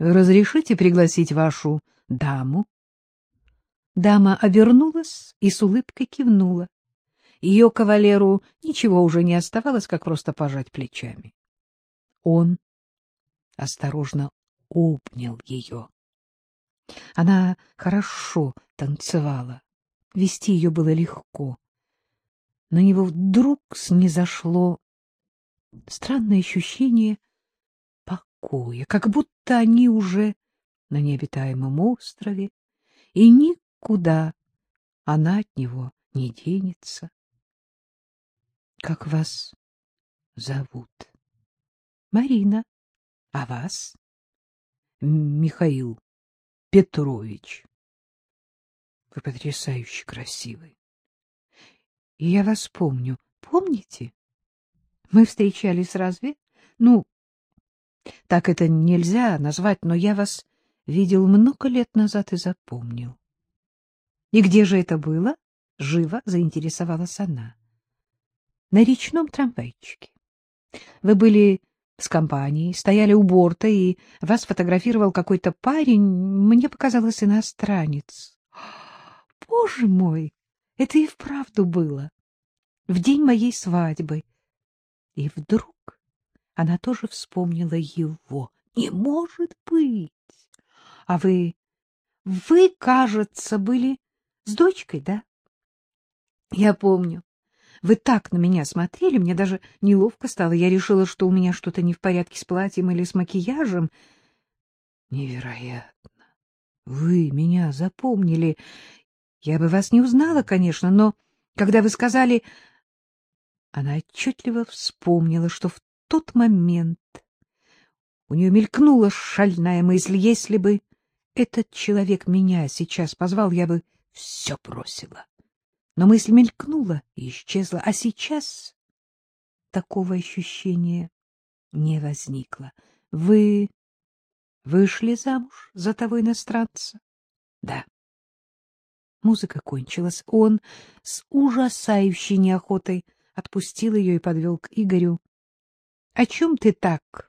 Разрешите пригласить вашу даму? Дама обернулась и с улыбкой кивнула. Ее кавалеру ничего уже не оставалось, как просто пожать плечами. Он осторожно обнял ее. Она хорошо танцевала, вести ее было легко. На него вдруг снизошло странное ощущение покоя, как будто они уже на необитаемом острове, и никуда она от него не денется. — Как вас зовут? — Марина. — А вас? — Михаил Петрович. — Вы потрясающе красивый. — Я вас помню. Помните? Мы встречались разве? Ну, так это нельзя назвать, но я вас видел много лет назад и запомнил. — И где же это было? — живо заинтересовалась она. — На речном трамвайчике. Вы были с компанией, стояли у борта, и вас фотографировал какой-то парень, мне показалось, иностранец. Боже мой, это и вправду было. В день моей свадьбы. И вдруг она тоже вспомнила его. Не может быть! А вы... Вы, кажется, были с дочкой, да? Я помню. Вы так на меня смотрели, мне даже неловко стало. Я решила, что у меня что-то не в порядке с платьем или с макияжем. Невероятно. Вы меня запомнили. Я бы вас не узнала, конечно, но когда вы сказали... Она отчетливо вспомнила, что в тот момент у нее мелькнула шальная мысль, если бы этот человек меня сейчас позвал, я бы все бросила. Но мысль мелькнула и исчезла, а сейчас такого ощущения не возникло. Вы вышли замуж за того иностранца? Да. Музыка кончилась. Он с ужасающей неохотой отпустил ее и подвел к Игорю. — О чем ты так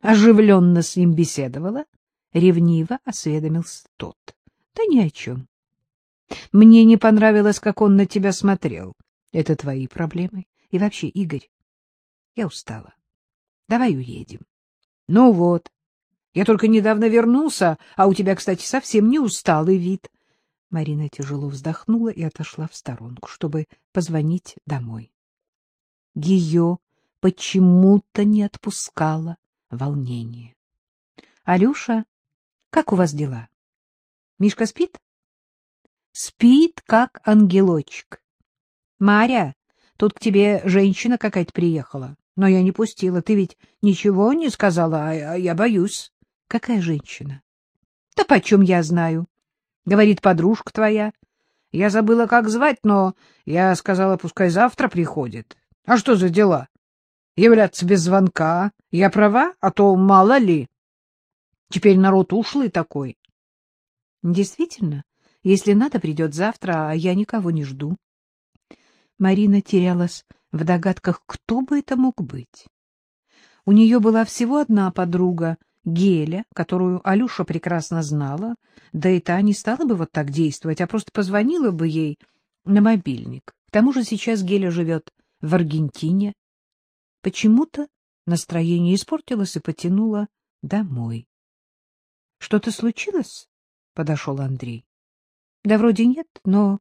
оживленно с ним беседовала? — ревниво осведомился тот. — Да ни о чем. Мне не понравилось, как он на тебя смотрел. Это твои проблемы. И вообще, Игорь, я устала. Давай уедем. Ну вот. Я только недавно вернулся, а у тебя, кстати, совсем не усталый вид. Марина тяжело вздохнула и отошла в сторонку, чтобы позвонить домой. Ее почему-то не отпускало волнение. — Алюша, как у вас дела? Мишка спит? — Спит, как ангелочек. — Маря, тут к тебе женщина какая-то приехала, но я не пустила. Ты ведь ничего не сказала, а я боюсь. — Какая женщина? — Да почем я знаю? Говорит, подружка твоя. Я забыла, как звать, но я сказала, пускай завтра приходит. А что за дела? Являться без звонка. Я права, а то мало ли. Теперь народ ушлый такой. Действительно, если надо, придет завтра, а я никого не жду. Марина терялась в догадках, кто бы это мог быть. У нее была всего одна подруга, Геля, которую Алюша прекрасно знала, да и та не стала бы вот так действовать, а просто позвонила бы ей на мобильник. К тому же сейчас Геля живет в Аргентине. Почему-то настроение испортилось и потянуло домой. — Что-то случилось? — подошел Андрей. — Да вроде нет, но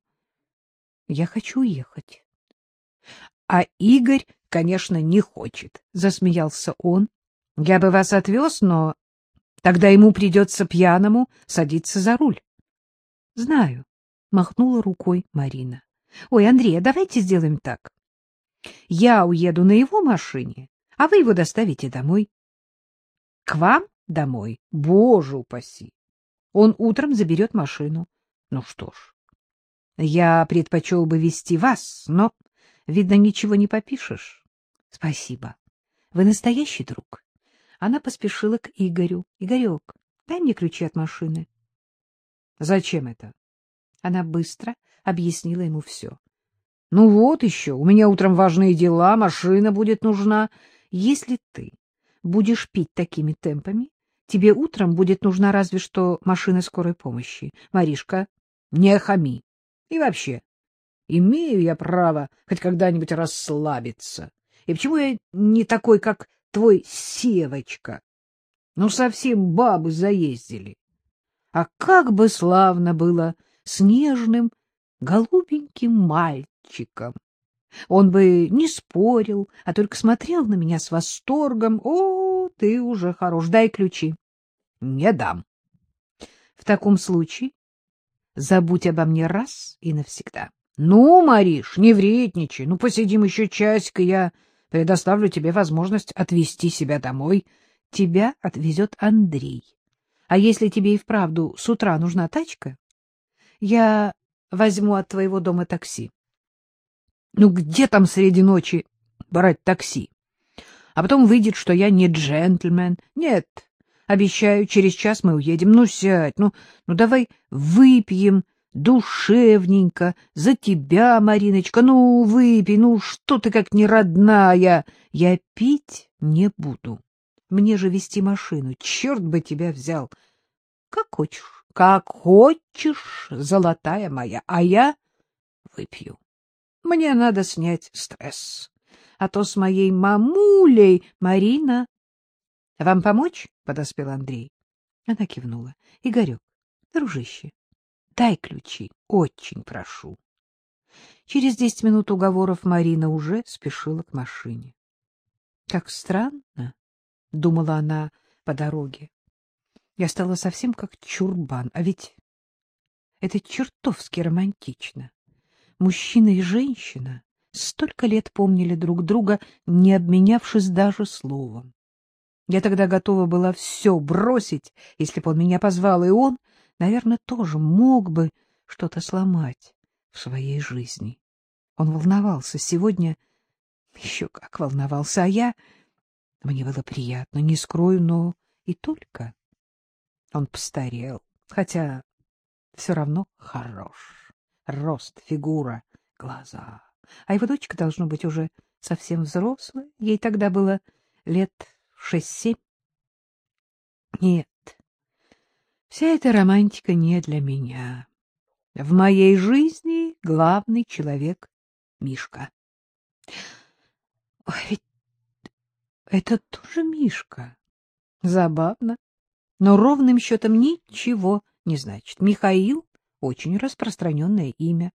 я хочу уехать. — А Игорь, конечно, не хочет, — засмеялся он. Я бы вас отвез, но тогда ему придется пьяному садиться за руль. — Знаю, — махнула рукой Марина. — Ой, Андрей, давайте сделаем так. Я уеду на его машине, а вы его доставите домой. — К вам домой? Боже упаси! Он утром заберет машину. Ну что ж, я предпочел бы вести вас, но, видно, ничего не попишешь. Спасибо. Вы настоящий друг. Она поспешила к Игорю. — Игорек, дай мне ключи от машины. — Зачем это? Она быстро объяснила ему все. — Ну вот еще, у меня утром важные дела, машина будет нужна. Если ты будешь пить такими темпами, тебе утром будет нужна разве что машина скорой помощи. Маришка, не хами. И вообще, имею я право хоть когда-нибудь расслабиться. И почему я не такой, как твой Севочка? Ну, совсем бабы заездили. А как бы славно было с нежным, голубеньким мальчиком. Он бы не спорил, а только смотрел на меня с восторгом. О, ты уже хорош, дай ключи. Не дам. В таком случае забудь обо мне раз и навсегда. Ну, Мариш, не вредничай, ну, посидим еще часик, и я предоставлю тебе возможность отвезти себя домой. Тебя отвезет Андрей. А если тебе и вправду с утра нужна тачка, я возьму от твоего дома такси. Ну, где там среди ночи брать такси? А потом выйдет, что я не джентльмен. Нет, обещаю, через час мы уедем. Ну, сядь, ну, ну давай выпьем душевненько за тебя, Мариночка. Ну, выпей, ну, что ты как не родная. Я пить не буду. Мне же вести машину. Черт бы тебя взял. Как хочешь, как хочешь, золотая моя. А я выпью. Мне надо снять стресс. А то с моей мамулей... Марина... — Вам помочь? — подоспел Андрей. Она кивнула. — Игорек, дружище, дай ключи, очень прошу. Через десять минут уговоров Марина уже спешила к машине. — Как странно, — думала она по дороге. Я стала совсем как чурбан, а ведь это чертовски романтично. Мужчина и женщина столько лет помнили друг друга, не обменявшись даже словом. Я тогда готова была все бросить, если бы он меня позвал, и он, наверное, тоже мог бы что-то сломать в своей жизни. Он волновался сегодня, еще как волновался, а я... Мне было приятно, не скрою, но и только. Он постарел, хотя все равно хорош. Рост, фигура, глаза. А его дочка должно быть уже совсем взрослая. Ей тогда было лет шесть-семь. Нет, вся эта романтика не для меня. В моей жизни главный человек — Мишка. Ой, ведь это тоже Мишка. Забавно но ровным счетом ничего не значит. Михаил — очень распространенное имя.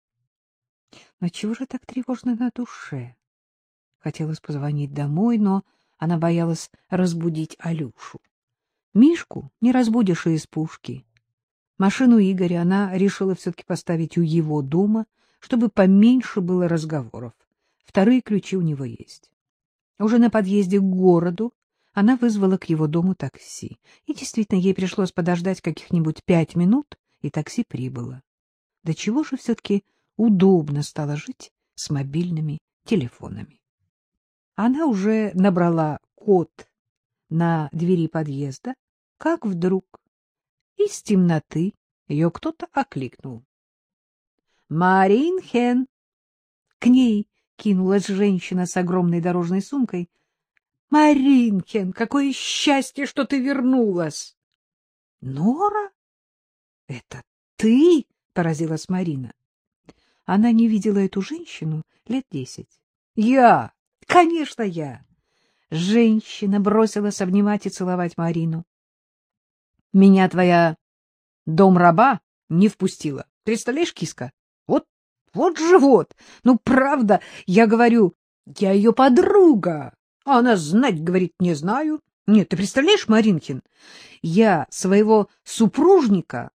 Но чего же так тревожно на душе? Хотелось позвонить домой, но она боялась разбудить Алюшу. Мишку не разбудишь и из пушки. Машину Игоря она решила все-таки поставить у его дома, чтобы поменьше было разговоров. Вторые ключи у него есть. Уже на подъезде к городу она вызвала к его дому такси. И действительно, ей пришлось подождать каких-нибудь пять минут, и такси прибыло. До чего же все-таки удобно стало жить с мобильными телефонами. Она уже набрала код на двери подъезда, как вдруг из темноты ее кто-то окликнул. — Маринхен! К ней кинулась женщина с огромной дорожной сумкой — Маринкин, какое счастье, что ты вернулась! — Нора? Это ты? — поразилась Марина. Она не видела эту женщину лет десять. — Я! Конечно, я! Женщина бросилась обнимать и целовать Марину. — Меня твоя дом-раба не впустила. Представляешь, киска? Вот, вот живот! Ну, правда, я говорю, я ее подруга. А она знать, говорит, не знаю. Нет, ты представляешь, Маринкин, я своего супружника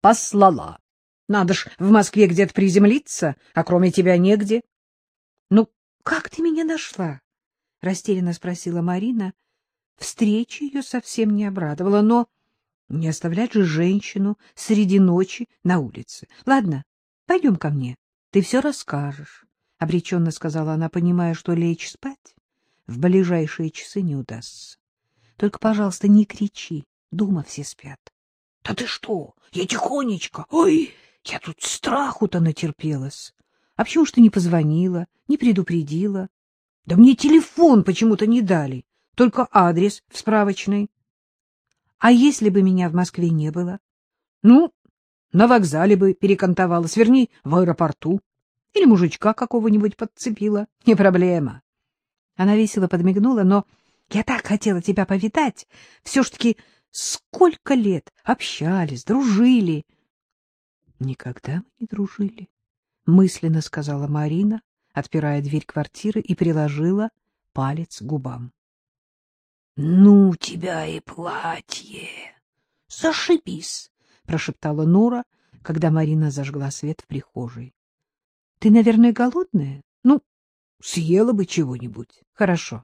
послала. Надо ж в Москве где-то приземлиться, а кроме тебя негде. — Ну, как ты меня нашла? — растерянно спросила Марина. Встреча ее совсем не обрадовала, но не оставлять же женщину среди ночи на улице. — Ладно, пойдем ко мне, ты все расскажешь, — обреченно сказала она, понимая, что лечь спать в ближайшие часы не удастся. Только, пожалуйста, не кричи, дома все спят. — Да ты что? Я тихонечко. Ой, я тут страху-то натерпелась. А почему ж ты не позвонила, не предупредила? Да мне телефон почему-то не дали, только адрес в справочной. А если бы меня в Москве не было? Ну, на вокзале бы перекантовалась, вернее, в аэропорту. Или мужичка какого-нибудь подцепила. Не проблема. Она весело подмигнула, но я так хотела тебя повидать. Все ж таки сколько лет общались, дружили. Никогда мы не дружили, — мысленно сказала Марина, отпирая дверь квартиры и приложила палец к губам. — Ну тебя и платье! Зашибись! — прошептала Нора, когда Марина зажгла свет в прихожей. — Ты, наверное, голодная? Ну, съела бы чего-нибудь. Хорошо.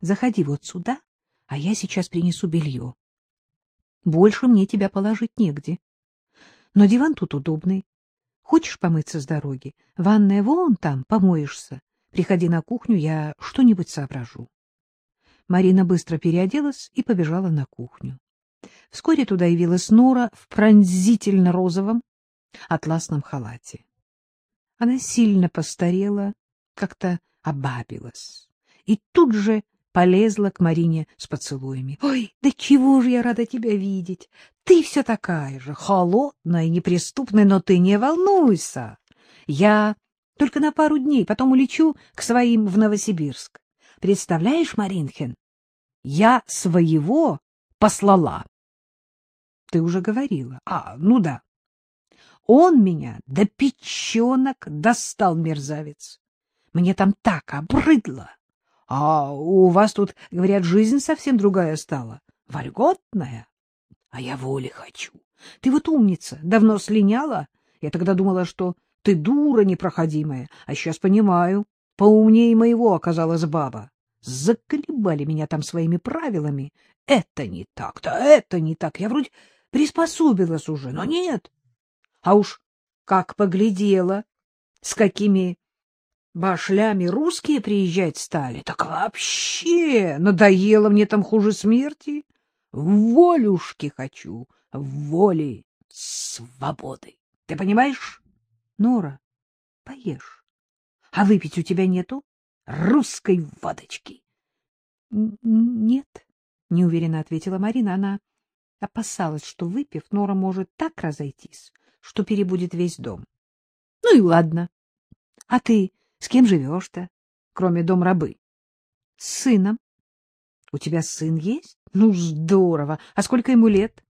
Заходи вот сюда, а я сейчас принесу белье. Больше мне тебя положить негде. Но диван тут удобный. Хочешь помыться с дороги? Ванная вон там, помоешься. Приходи на кухню, я что-нибудь соображу. Марина быстро переоделась и побежала на кухню. Вскоре туда явилась Нора в пронзительно-розовом атласном халате. Она сильно постарела, как-то обабилась, и тут же полезла к Марине с поцелуями. — Ой, да чего же я рада тебя видеть! Ты все такая же, холодная, неприступная, но ты не волнуйся. Я только на пару дней, потом улечу к своим в Новосибирск. Представляешь, Маринхен, я своего послала. Ты уже говорила. А, ну да. Он меня до печенок достал, мерзавец. Мне там так обрыдло. А у вас тут, говорят, жизнь совсем другая стала. Вольготная. А я воли хочу. Ты вот умница, давно слиняла. Я тогда думала, что ты дура непроходимая, а сейчас понимаю. Поумнее моего оказалась баба. Заколебали меня там своими правилами. Это не так, да это не так. Я вроде приспособилась уже, но нет. А уж как поглядела, с какими башлями русские приезжать стали, так вообще надоело мне там хуже смерти. Волюшки хочу, воли, свободы. Ты понимаешь? Нора, поешь. А выпить у тебя нету? Русской водочки. — Нет, — неуверенно ответила Марина. Она опасалась, что, выпив, Нора может так разойтись, что перебудет весь дом. — Ну и ладно. А ты с кем живешь-то, кроме дом-рабы? — С сыном. — У тебя сын есть? Ну, здорово. А сколько ему лет?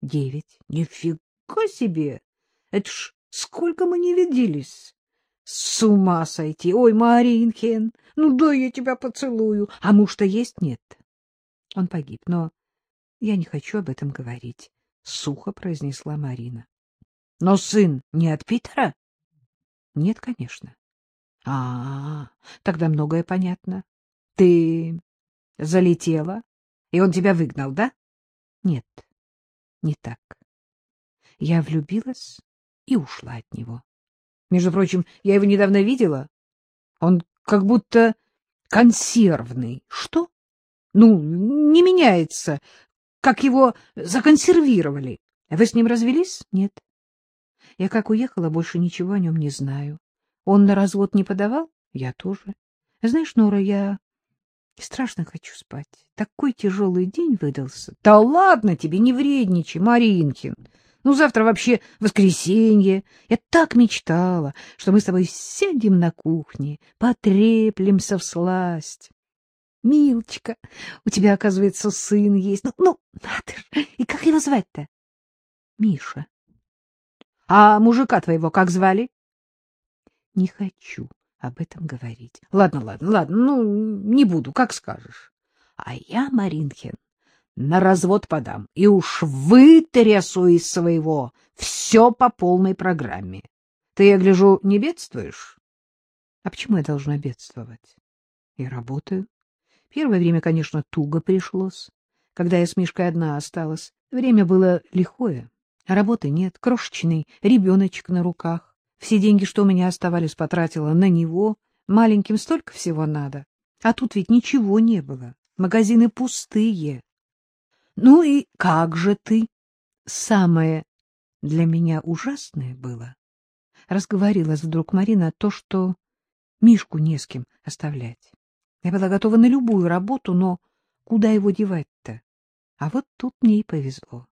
Девять. Нифига себе! Это ж сколько мы не виделись. С ума сойти! Ой, Маринхен, ну да я тебя поцелую. А муж-то есть? Нет. Он погиб, но я не хочу об этом говорить, — сухо произнесла Марина. Но сын не от Питера? Нет, конечно. А, -а, тогда многое понятно. Ты залетела и он тебя выгнал, да? Нет, не так. Я влюбилась и ушла от него. Между прочим, я его недавно видела. Он как будто консервный. Что? Ну, не меняется, как его законсервировали. Вы с ним развелись? Нет. Я как уехала, больше ничего о нем не знаю. Он на развод не подавал? Я тоже. Знаешь, Нора, я Страшно хочу спать. Такой тяжелый день выдался. Да ладно тебе, не вредничай, Маринкин. Ну, завтра вообще воскресенье. Я так мечтала, что мы с тобой сядем на кухне, потреплемся в сласть. Милочка, у тебя, оказывается, сын есть. Ну, ну, надо же. И как его звать-то? Миша. А мужика твоего как звали? Не хочу об этом говорить. Ладно, ладно, ладно, ну, не буду, как скажешь. А я, Маринхен, на развод подам и уж вытрясу из своего все по полной программе. Ты, я гляжу, не бедствуешь? А почему я должна бедствовать? Я работаю. Первое время, конечно, туго пришлось. Когда я с Мишкой одна осталась, время было лихое. Работы нет, крошечный ребеночек на руках. Все деньги, что у меня оставались, потратила на него. Маленьким столько всего надо. А тут ведь ничего не было. Магазины пустые. Ну и как же ты? Самое для меня ужасное было. Разговорилась вдруг Марина то, что Мишку не с кем оставлять. Я была готова на любую работу, но куда его девать-то? А вот тут мне и повезло.